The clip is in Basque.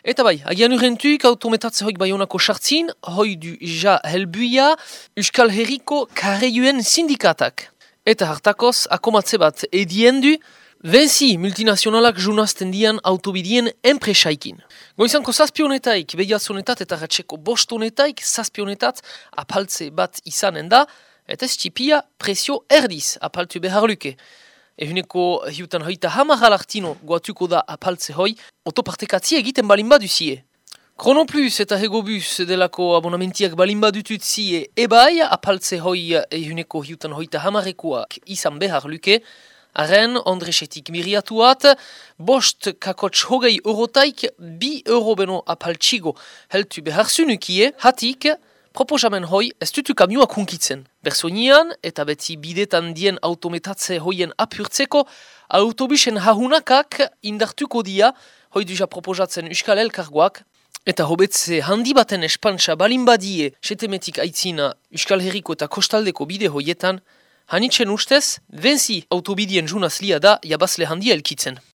Eta bai, agian urrentuik autometatze hoik baionako sartzin, hoi du ja helbuia Euskal Herriko karreioen sindikatak. Eta hartakoz, akomatze bat edien du, Venzi multinazionalak junazten dian autobidien enpresaikin. Goizanko zazpionetaik, behiazonetat eta ratxeko bostonetaik zazpionetat apaltze bat izanen da, eta ez txipia presio erdiz apaltu behar luke. Ehuneko hiutan hoita hamar alartino guatuko da apaltze hoi, otopartekatzi egiten balin baduzie. Chronoplus eta Hegobus delako abonamentiak balin badutut zie. Ebai apaltze hoi ehuneko hiutan hoita hamarekoak izan behar luke, Arren, Andresetik miriatuat, bost kakots hogei eurotaik bi euro beno apaltsigo heltu behar zunukie, hatik, proposamen hoi ez dutu kamioak hunkitzen. Bersoinian eta beti bidetan dien autometatze hoien apurtzeko, autobusen hahunakak indartuko dia, hoi duja proposatzen Euskal Elkargoak, eta hobetze handi baten espantsa balin badie setemetik aitzina Euskal Herriko eta Kostaldeko bide hoietan, Hanitzen ustez, venzi autobidien junaz lia da jabazle handia elkitzen.